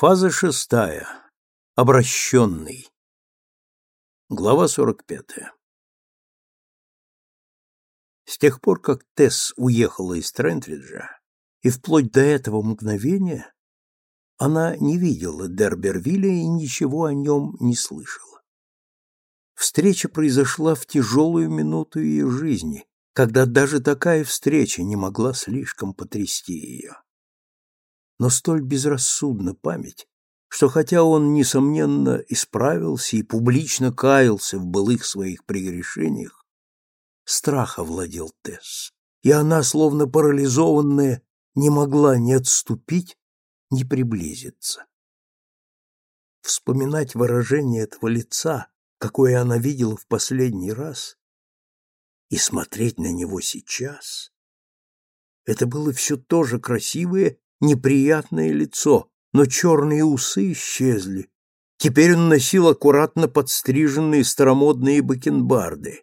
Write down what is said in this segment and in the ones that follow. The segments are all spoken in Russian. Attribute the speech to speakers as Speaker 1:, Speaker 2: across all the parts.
Speaker 1: Фаза шестая. Обращенный. Глава сорок пятая. С тех пор, как Тесс уехала из Трентриджа, и вплоть до этого мгновения, она не видела Дербервилля и ничего о нем не слышала. Встреча произошла в тяжелую минуту ее жизни, когда даже такая встреча не могла слишком потрясти ее но столь безрассудна память, что хотя он, несомненно, исправился и публично каялся в былых своих прегрешениях, страх овладел Тесс, и она, словно парализованная, не могла ни отступить, ни приблизиться. Вспоминать выражение этого лица, какое она видела в последний раз, и смотреть на него сейчас, это было все то же красивое неприятное лицо, но черные усы исчезли. Теперь он носил аккуратно подстриженные старомодные бакенбарды.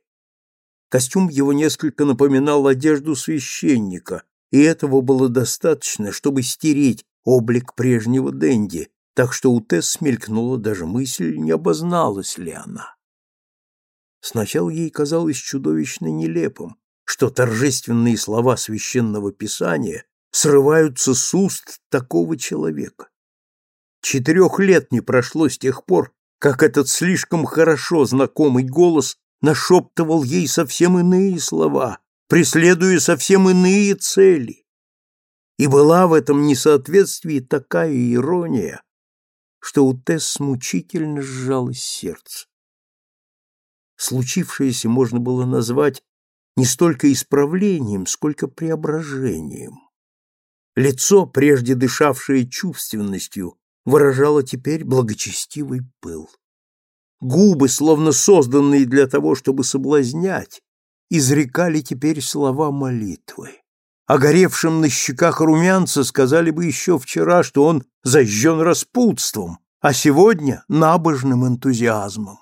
Speaker 1: Костюм его несколько напоминал одежду священника, и этого было достаточно, чтобы стереть облик прежнего Дэнди, так что у Тесс смелькнула даже мысль, не обозналась ли она. Сначала ей казалось чудовищно нелепым, что торжественные слова священного писания срываются с уст такого человека. Четырех лет не прошло с тех пор, как этот слишком хорошо знакомый голос нашептывал ей совсем иные слова, преследуя совсем иные цели. И была в этом несоответствии такая ирония, что у Тесс мучительно сжалось сердце. Случившееся можно было назвать не столько исправлением, сколько преображением. Лицо, прежде дышавшее чувственностью, выражало теперь благочестивый пыл. Губы, словно созданные для того, чтобы соблазнять, изрекали теперь слова молитвы. Огоревшим на щеках румянца сказали бы еще вчера, что он зажжен распутством, а сегодня — набожным энтузиазмом.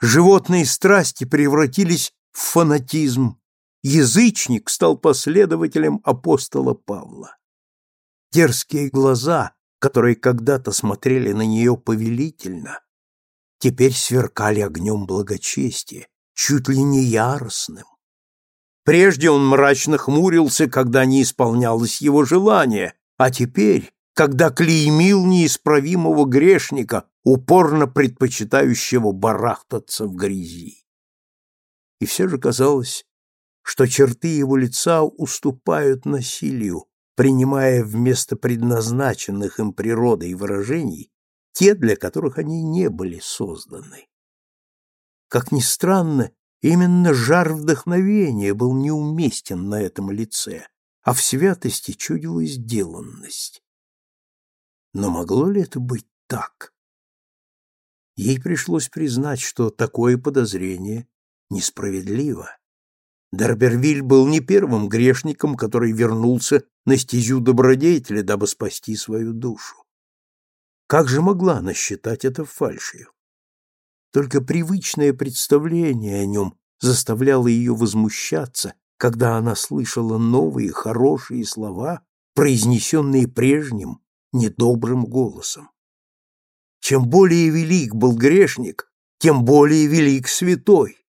Speaker 1: Животные страсти превратились в фанатизм. Язычник стал последователем апостола Павла. Дерзкие глаза, которые когда-то смотрели на нее повелительно, теперь сверкали огнем благочестия, чуть ли не яростным. Прежде он мрачно хмурился, когда не исполнялось его желание, а теперь, когда клеймил неисправимого грешника, упорно предпочитающего барахтаться в грязи. И все же казалось, что черты его лица уступают насилию, принимая вместо предназначенных им природой выражений те, для которых они не были созданы. Как ни странно, именно жар вдохновения был неуместен на этом лице, а в святости чудилась сделанность. Но могло ли это быть так? Ей пришлось признать, что такое подозрение несправедливо. Дербервиль был не первым грешником, который вернулся на стезю добродетели, дабы спасти свою душу. Как же могла она считать это фальшью? Только привычное представление о нем заставляло ее возмущаться, когда она слышала новые хорошие слова, произнесенные прежним недобрым голосом. Чем более велик был грешник, тем более велик святой.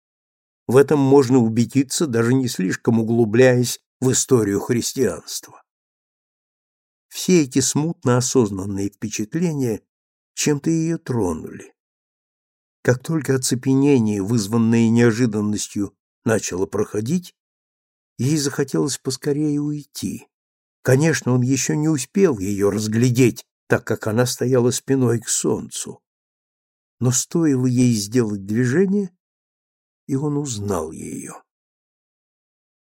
Speaker 1: В этом можно убедиться, даже не слишком углубляясь в историю христианства. Все эти смутно осознанные впечатления чем-то ее тронули. Как только оцепенение, вызванное неожиданностью, начало проходить, ей захотелось поскорее уйти. Конечно, он еще не успел ее разглядеть, так как она стояла спиной к солнцу. Но стоило ей сделать движение, и он узнал ее.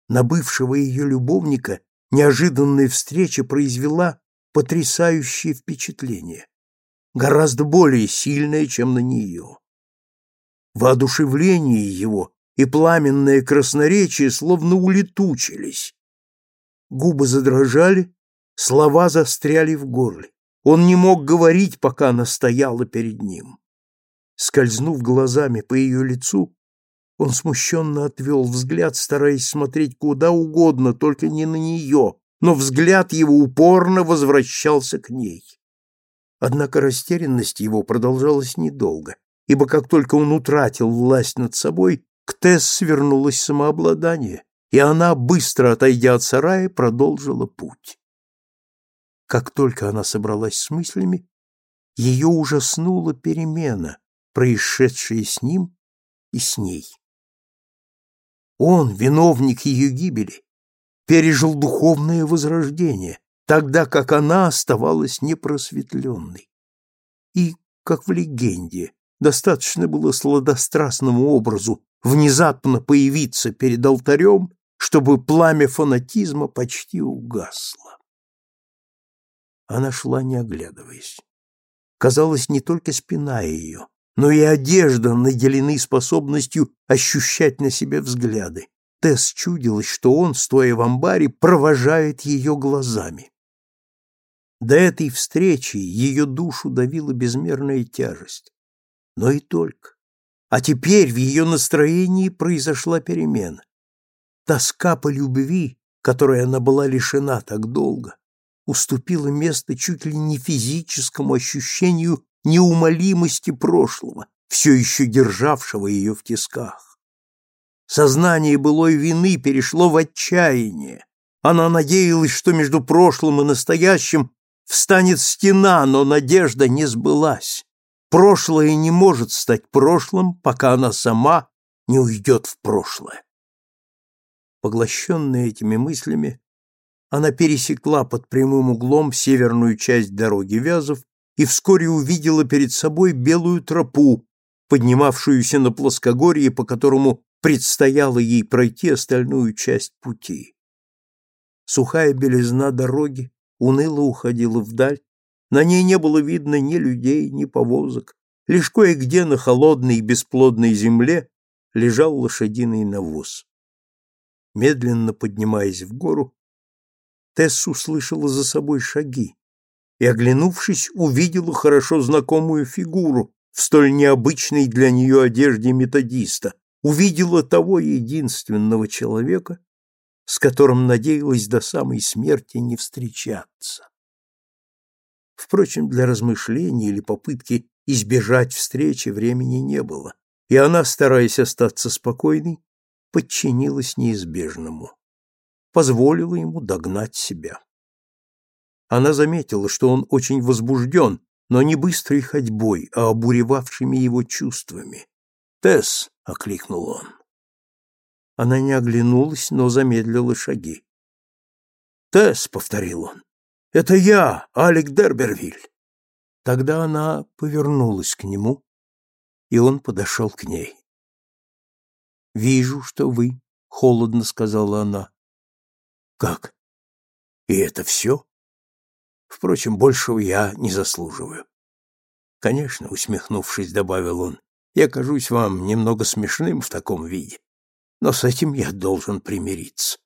Speaker 1: На бывшего ее любовника неожиданная встреча произвела потрясающее впечатление, гораздо более сильное, чем на нее. Воодушевление его и пламенное красноречие словно улетучились. Губы задрожали, слова застряли в горле. Он не мог говорить, пока она стояла перед ним. Скользнув глазами по ее лицу, он смущенно отвел взгляд, стараясь смотреть куда угодно, только не на нее, но взгляд его упорно возвращался к ней. Однако растерянность его продолжалась недолго, ибо как только он утратил власть над собой, к Тесс свернулось самообладание, и она, быстро отойдя от сарая, продолжила путь. Как только она собралась с мыслями, ее ужаснула перемена, происшедшая с ним и с ней. Он, виновник ее гибели, пережил духовное возрождение, тогда как она оставалась непросветленной. И, как в легенде, достаточно было сладострастному образу внезапно появиться перед алтарем, чтобы пламя фанатизма почти угасло. Она шла, не оглядываясь. Казалось, не только спина ее, но и одежда наделены способностью ощущать на себе взгляды. Тесс чудилось, что он, стоя в амбаре, провожает ее глазами. До этой встречи ее душу давила безмерная тяжесть. Но и только. А теперь в ее настроении произошла перемена. Тоска по любви, которой она была лишена так долго, уступила место чуть ли не физическому ощущению неумолимости прошлого, все еще державшего ее в тисках. Сознание былой вины перешло в отчаяние. Она надеялась, что между прошлым и настоящим встанет стена, но надежда не сбылась. Прошлое не может стать прошлым, пока она сама не уйдет в прошлое. Поглощенная этими мыслями, она пересекла под прямым углом северную часть дороги Вязов и вскоре увидела перед собой белую тропу, поднимавшуюся на плоскогорье, по которому предстояло ей пройти остальную часть пути. Сухая белизна дороги уныло уходила вдаль, на ней не было видно ни людей, ни повозок, лишь кое-где на холодной и бесплодной земле лежал лошадиный навоз. Медленно поднимаясь в гору, Тесс услышала за собой шаги и, оглянувшись, увидела хорошо знакомую фигуру в столь необычной для нее одежде методиста, увидела того единственного человека, с которым надеялась до самой смерти не встречаться. Впрочем, для размышлений или попытки избежать встречи времени не было, и она, стараясь остаться спокойной, подчинилась неизбежному, позволила ему догнать себя. Она заметила, что он очень возбужден, но не быстрой ходьбой, а обуревавшими его чувствами. «Тесс!» — окликнул он. Она не оглянулась, но замедлила шаги. «Тесс!» — повторил он. «Это я, Алек Дербервиль!» Тогда она повернулась к нему, и он подошел к ней. «Вижу, что вы», — холодно сказала она. «Как? И это все?» Впрочем, большего я не заслуживаю. Конечно, усмехнувшись, добавил он, я кажусь вам немного смешным в таком виде, но с этим я должен примириться.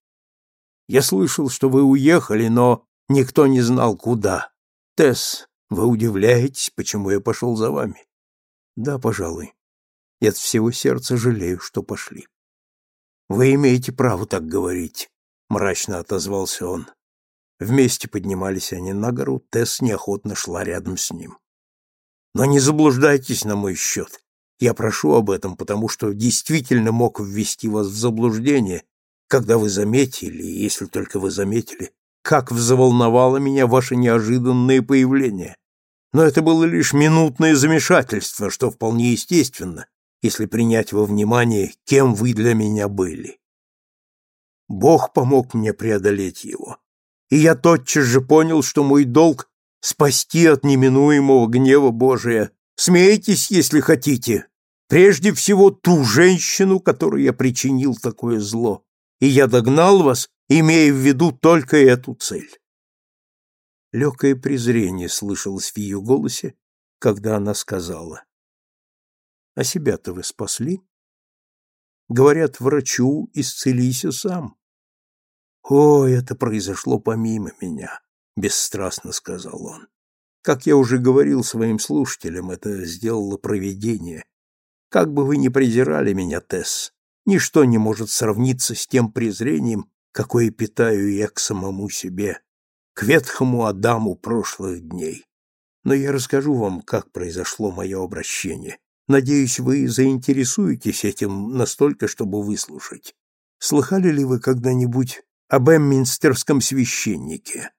Speaker 1: Я слышал, что вы уехали, но никто не знал, куда. Тесс, вы удивляетесь, почему я пошел за вами? Да, пожалуй. Я от всего сердца жалею, что пошли. Вы имеете право так говорить, мрачно отозвался он. Вместе поднимались они на гору, Тесс неохотно шла рядом с ним. Но не заблуждайтесь на мой счет. Я прошу об этом, потому что действительно мог ввести вас в заблуждение, когда вы заметили, если только вы заметили, как взволновало меня ваше неожиданное появление. Но это было лишь минутное замешательство, что вполне естественно, если принять во внимание, кем вы для меня были. Бог помог мне преодолеть его, и я тотчас же понял, что мой долг — спасти от неминуемого гнева Божия. Смейтесь, если хотите. Прежде всего ту женщину, которой я причинил такое зло, и я догнал вас, имея в виду только эту цель. Легкое презрение слышалось в ее голосе, когда она сказала. «А себя-то вы спасли? Говорят, врачу исцелися сам». «О, это произошло помимо меня», — бесстрастно сказал он. «Как я уже говорил своим слушателям, это сделало провидение. Как бы вы ни презирали меня, Тесс, ничто не может сравниться с тем презрением, какое питаю я к самому себе, к ветхому Адаму прошлых дней. Но я расскажу вам, как произошло мое обращение. Надеюсь, вы заинтересуетесь этим настолько, чтобы выслушать. Слыхали ли вы когда-нибудь об эмминстерском священнике,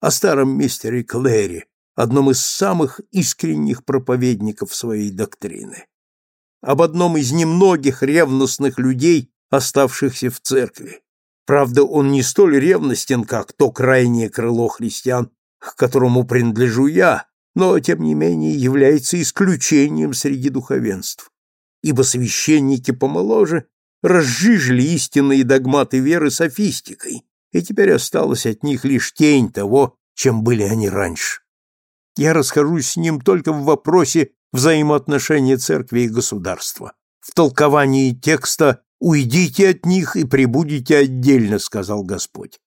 Speaker 1: о старом мистере Клэре, одном из самых искренних проповедников своей доктрины, об одном из немногих ревностных людей, оставшихся в церкви. Правда, он не столь ревностен, как то крайнее крыло христиан, к которому принадлежу я, но, тем не менее, является исключением среди духовенств, ибо священники помоложе разжижили истинные догматы веры софистикой, и теперь осталась от них лишь тень того, чем были они раньше. Я расхожусь с ним только в вопросе взаимоотношения церкви и государства, в толковании текста «Уйдите от них и прибудете отдельно», — сказал Господь.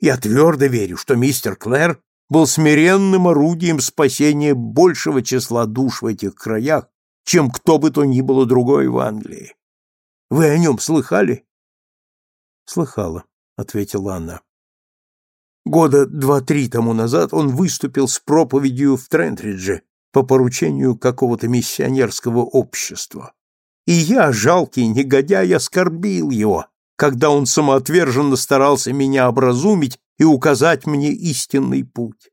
Speaker 1: Я твердо верю, что мистер Клэр был смиренным орудием спасения большего числа душ в этих краях, чем кто бы то ни было другой в Англии. Вы о нем слыхали? Слыхала, ответила она. Года два-три тому назад он выступил с проповедью в Трентридже по поручению какого-то миссионерского общества. И я, жалкий негодяй, оскорбил его, когда он самоотверженно старался меня образумить и указать мне истинный путь.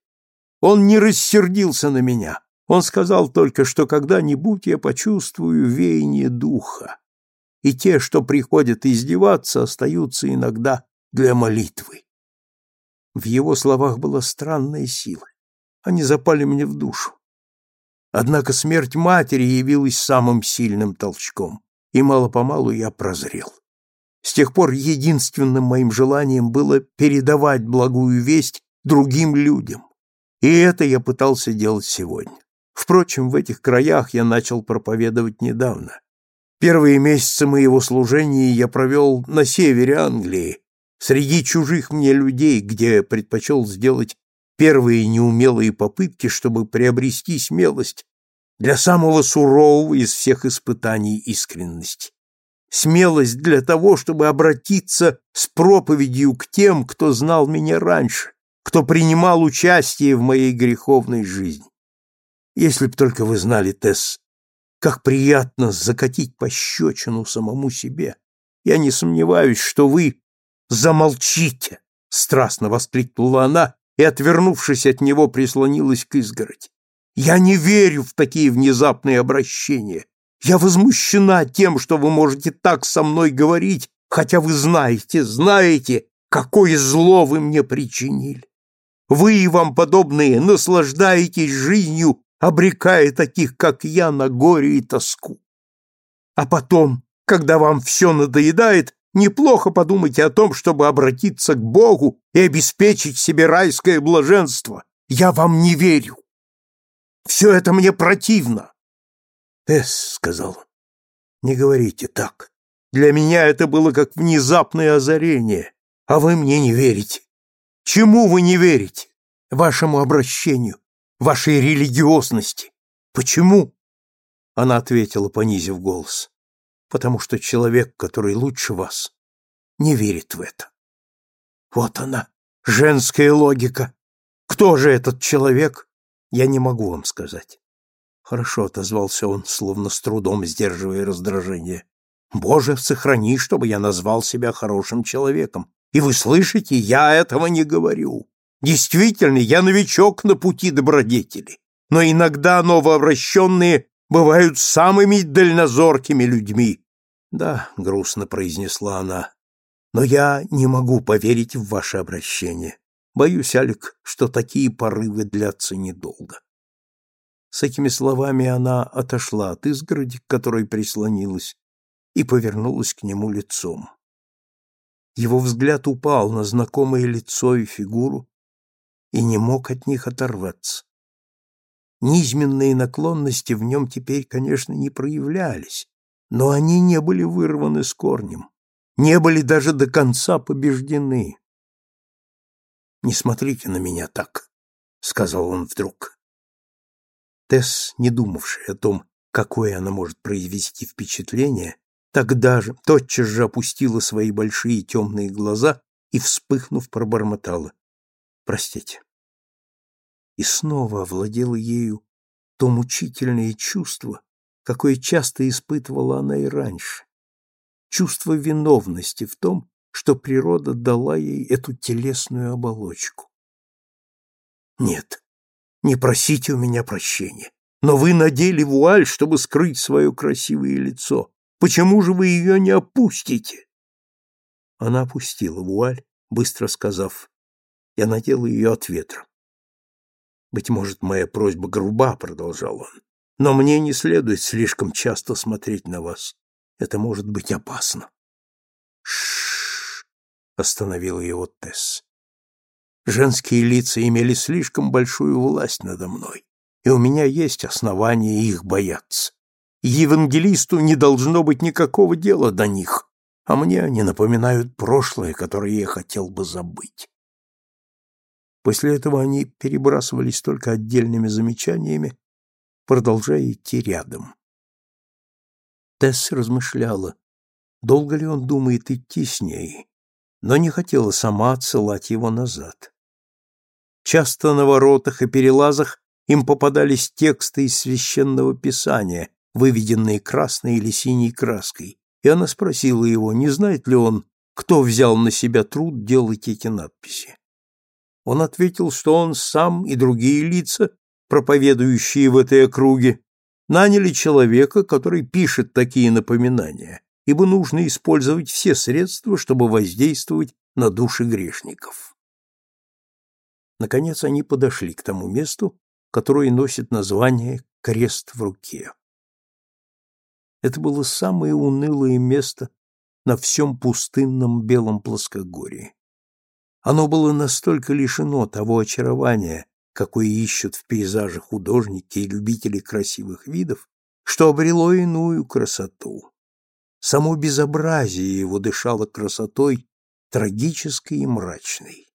Speaker 1: Он не рассердился на меня. Он сказал только, что когда-нибудь я почувствую веяние духа, и те, что приходят издеваться, остаются иногда для молитвы. В его словах была странная сила. Они запали мне в душу. Однако смерть матери явилась самым сильным толчком, и мало-помалу я прозрел. С тех пор единственным моим желанием было передавать благую весть другим людям, и это я пытался делать сегодня. Впрочем, в этих краях я начал проповедовать недавно. Первые месяцы моего служения я провел на севере Англии, среди чужих мне людей, где предпочел сделать первые неумелые попытки, чтобы приобрести смелость для самого сурового из всех испытаний искренности. Смелость для того, чтобы обратиться с проповедью к тем, кто знал меня раньше, кто принимал участие в моей греховной жизни. Если б только вы знали, Тесс, как приятно закатить пощечину самому себе. Я не сомневаюсь, что вы «Замолчите!» — страстно воскликнула она и, отвернувшись от него, прислонилась к изгороди. «Я не верю в такие внезапные обращения. Я возмущена тем, что вы можете так со мной говорить, хотя вы знаете, знаете, какое зло вы мне причинили. Вы и вам подобные наслаждаетесь жизнью, обрекая таких, как я, на горе и тоску. А потом, когда вам все надоедает, Неплохо подумайте о том, чтобы обратиться к Богу и обеспечить себе райское блаженство. Я вам не верю. Все это мне противно. Тесс, — сказал он, — не говорите так. Для меня это было как внезапное озарение, а вы мне не верите. Чему вы не верите? Вашему обращению, вашей религиозности. Почему? Она ответила, понизив голос потому что человек, который лучше вас, не верит в это. Вот она, женская логика. Кто же этот человек? Я не могу вам сказать. Хорошо, отозвался он, словно с трудом сдерживая раздражение. Боже, сохрани, чтобы я назвал себя хорошим человеком. И вы слышите, я этого не говорю. Действительно, я новичок на пути добродетели. Но иногда новообращенные бывают самыми дальнозоркими людьми. Да, грустно произнесла она. Но я не могу поверить в ваше обращение. Боюсь, Алик, что такие порывы длятся недолго. С этими словами она отошла от изгороди, к которой прислонилась, и повернулась к нему лицом. Его взгляд упал на знакомое лицо и фигуру и не мог от них оторваться. Низменные наклонности в нем теперь, конечно, не проявлялись, но они не были вырваны с корнем, не были даже до конца побеждены. «Не смотрите на меня так», — сказал он вдруг. Тесс, не думавшая о том, какое она может произвести впечатление, тогда же тотчас же опустила свои большие темные глаза и, вспыхнув, пробормотала. «Простите». И снова овладело ею то мучительное чувство, какое часто испытывала она и раньше. Чувство виновности в том, что природа дала ей эту телесную оболочку. Нет, не просите у меня прощения, но вы надели вуаль, чтобы скрыть свое красивое лицо. Почему же вы ее не опустите? Она опустила вуаль, быстро сказав, я надела ее от ветра. Быть может, моя просьба груба, продолжал он, но мне не следует слишком часто смотреть на вас. Это может быть опасно. Шш, остановила его Тесс. Женские лица имели слишком большую власть надо мной, и у меня есть основания их бояться. Евангелисту не должно быть никакого дела до них, а мне они напоминают прошлое, которое я хотел бы забыть. После этого они перебрасывались только отдельными замечаниями, продолжая идти рядом. Тесс размышляла, долго ли он думает идти с ней, но не хотела сама отсылать его назад. Часто на воротах и перелазах им попадались тексты из священного писания, выведенные красной или синей краской, и она спросила его, не знает ли он, кто взял на себя труд делать эти надписи. Он ответил, что он сам и другие лица, проповедующие в этой округе, наняли человека, который пишет такие напоминания, ибо нужно использовать все средства, чтобы воздействовать на души грешников. Наконец они подошли к тому месту, которое носит название «Крест в руке». Это было самое унылое место на всем пустынном белом плоскогорье. Оно было настолько лишено того очарования, какое ищут в пейзажах художники и любители красивых видов, что обрело иную красоту. Само безобразие его дышало красотой трагической и мрачной.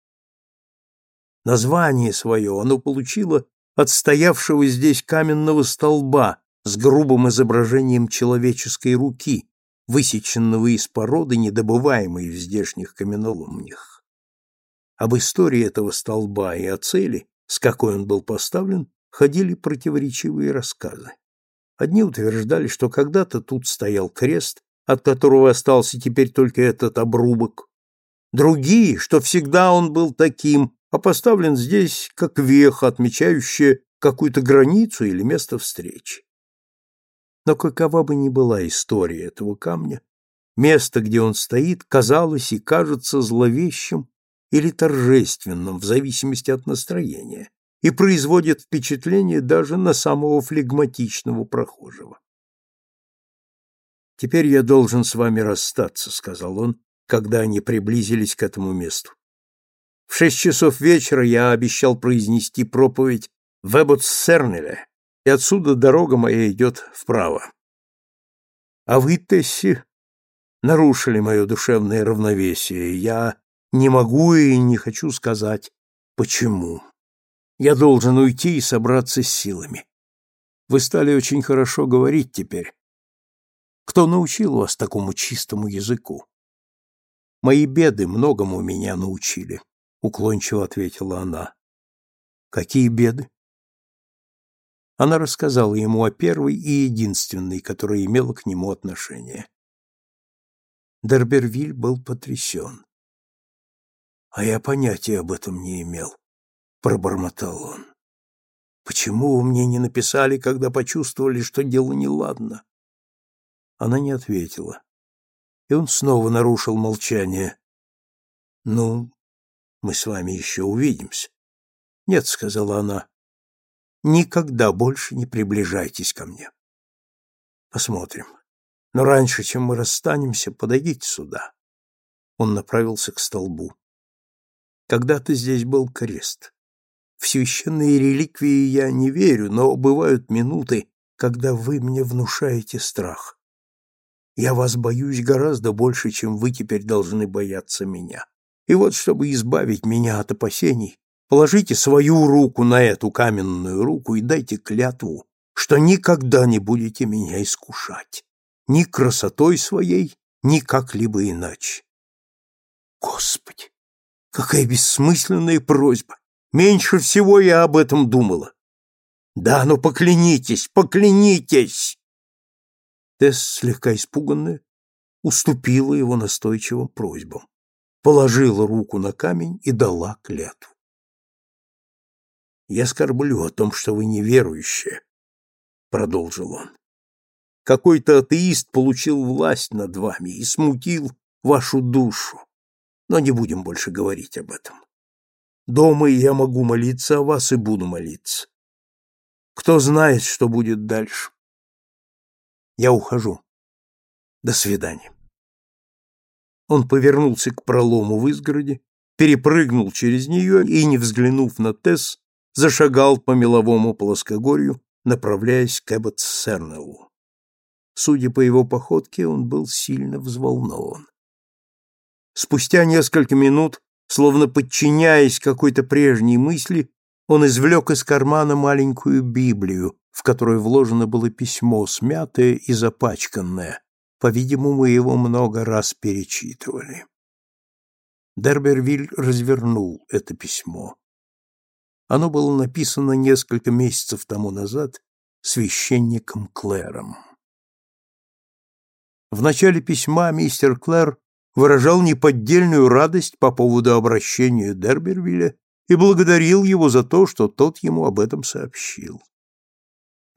Speaker 1: Название свое оно получило от стоявшего здесь каменного столба с грубым изображением человеческой руки, высеченного из породы, недобываемой в здешних каменоломнях. Об истории этого столба и о цели, с какой он был поставлен, ходили противоречивые рассказы. Одни утверждали, что когда-то тут стоял крест, от которого остался теперь только этот обрубок. Другие, что всегда он был таким, а поставлен здесь как веха, отмечающая какую-то границу или место встречи. Но какова бы ни была история этого камня, место, где он стоит, казалось и кажется зловещим или торжественным в зависимости от настроения и производит впечатление даже на самого флегматичного прохожего. «Теперь я должен с вами расстаться», — сказал он, когда они приблизились к этому месту. «В шесть часов вечера я обещал произнести проповедь в Эботсернеле, и отсюда дорога моя идет вправо. А вы, Тесси, нарушили мое душевное равновесие. Я не могу и не хочу сказать, почему. Я должен уйти и собраться с силами. Вы стали очень хорошо говорить теперь. Кто научил вас такому чистому языку? Мои беды многому меня научили, уклончиво ответила она. Какие беды? Она рассказала ему о первой и единственной, которая имела к нему отношение. Дербервиль был потрясен. А я понятия об этом не имел, пробормотал он. Почему вы мне не написали, когда почувствовали, что дело неладно? Она не ответила. И он снова нарушил молчание. Ну, мы с вами еще увидимся. Нет, сказала она. Никогда больше не приближайтесь ко мне. Посмотрим. Но раньше, чем мы расстанемся, подойдите сюда. Он направился к столбу. Когда-то здесь был крест. В священные реликвии я не верю, но бывают минуты, когда вы мне внушаете страх. Я вас боюсь гораздо больше, чем вы теперь должны бояться меня. И вот, чтобы избавить меня от опасений, положите свою руку на эту каменную руку и дайте клятву, что никогда не будете меня искушать, ни красотой своей, ни как-либо иначе. Господи, Какая бессмысленная просьба! Меньше всего я об этом думала. Да, но поклянитесь, поклянитесь!» Тесс, слегка испуганная, уступила его настойчивым просьбам, положила руку на камень и дала клятву. «Я скорблю о том, что вы неверующая», — продолжил он. «Какой-то атеист получил власть над вами и смутил вашу душу. Но не будем больше говорить об этом. Дома я могу молиться о вас и буду молиться. Кто знает, что будет дальше. Я ухожу. До свидания. Он повернулся к пролому в изгороде, перепрыгнул через нее и, не взглянув на Тесс, зашагал по меловому плоскогорью, направляясь к Эбботс-Сернеллу. Судя по его походке, он был сильно взволнован. Спустя несколько минут, словно подчиняясь какой-то прежней мысли, он извлек из кармана маленькую Библию, в которой вложено было письмо, смятое и запачканное. По-видимому, его много раз перечитывали. Дербервиль развернул это письмо. Оно было написано несколько месяцев тому назад священником Клэром. В начале письма мистер Клэр выражал неподдельную радость по поводу обращения Дербервилля и благодарил его за то, что тот ему об этом сообщил.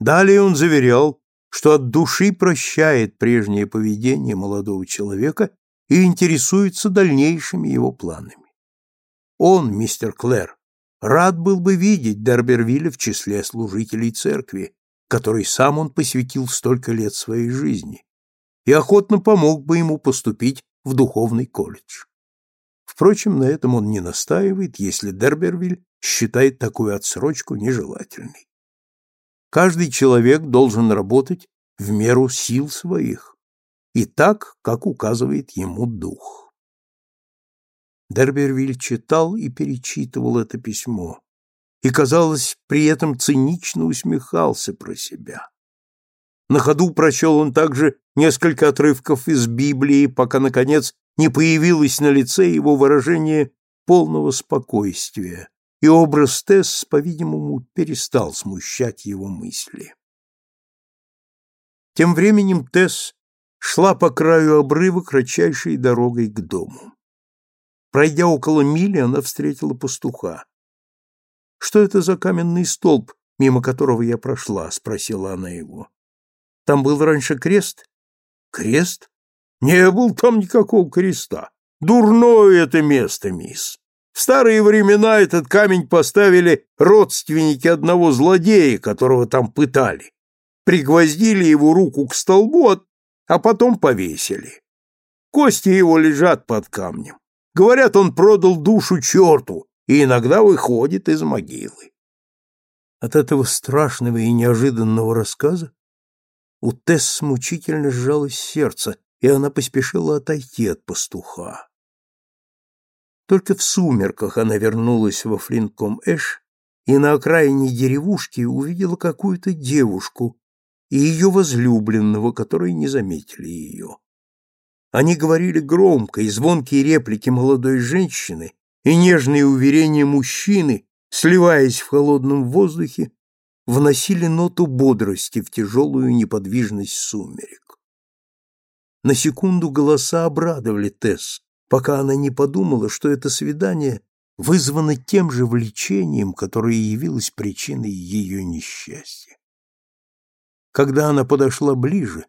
Speaker 1: Далее он заверял, что от души прощает прежнее поведение молодого человека и интересуется дальнейшими его планами. Он, мистер Клэр, рад был бы видеть Дербервилля в числе служителей церкви, которой сам он посвятил столько лет своей жизни, и охотно помог бы ему поступить в духовный колледж. Впрочем, на этом он не настаивает, если Дербервиль считает такую отсрочку нежелательной. Каждый человек должен работать в меру сил своих и так, как указывает ему дух. Дербервиль читал и перечитывал это письмо и, казалось, при этом цинично усмехался про себя. На ходу прочел он также несколько отрывков из Библии, пока, наконец, не появилось на лице его выражение полного спокойствия, и образ Тесс, по-видимому, перестал смущать его мысли. Тем временем Тесс шла по краю обрыва кратчайшей дорогой к дому. Пройдя около мили, она встретила пастуха. «Что это за каменный столб, мимо которого я прошла?» — спросила она его. Там был раньше крест? Крест? Не был там никакого креста. Дурное это место, мисс. В старые времена этот камень поставили родственники одного злодея, которого там пытали. Пригвоздили его руку к столбу, а потом повесили. Кости его лежат под камнем. Говорят, он продал душу черту и иногда выходит из могилы. От этого страшного и неожиданного рассказа у Тесс мучительно сжалось сердце, и она поспешила отойти от пастуха. Только в сумерках она вернулась во Флинком-Эш и на окраине деревушки увидела какую-то девушку и ее возлюбленного, которые не заметили ее. Они говорили громко, и звонкие реплики молодой женщины и нежные уверения мужчины, сливаясь в холодном воздухе, вносили ноту бодрости в тяжелую неподвижность сумерек. На секунду голоса обрадовали Тесс, пока она не подумала, что это свидание вызвано тем же влечением, которое явилось причиной ее несчастья. Когда она подошла ближе,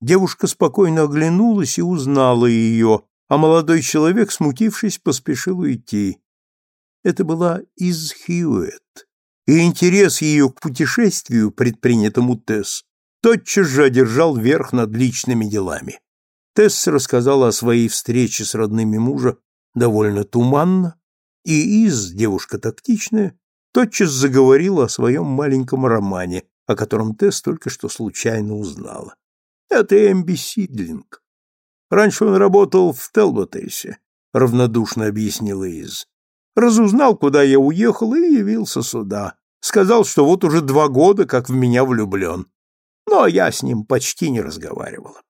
Speaker 1: девушка спокойно оглянулась и узнала ее, а молодой человек, смутившись, поспешил уйти. Это была Из Хьюэтт, и интерес ее к путешествию, предпринятому Тесс, тотчас же одержал верх над личными делами. Тесс рассказала о своей встрече с родными мужа довольно туманно, и Из, девушка тактичная, тотчас заговорила о своем маленьком романе, о котором Тесс только что случайно узнала. Это Эмби Сидлинг. Раньше он работал в Телботейсе, равнодушно объяснила Из. Разузнал, куда я уехал, и явился сюда. Сказал, что вот уже два года, как в меня влюблен. Но я с ним почти не разговаривала.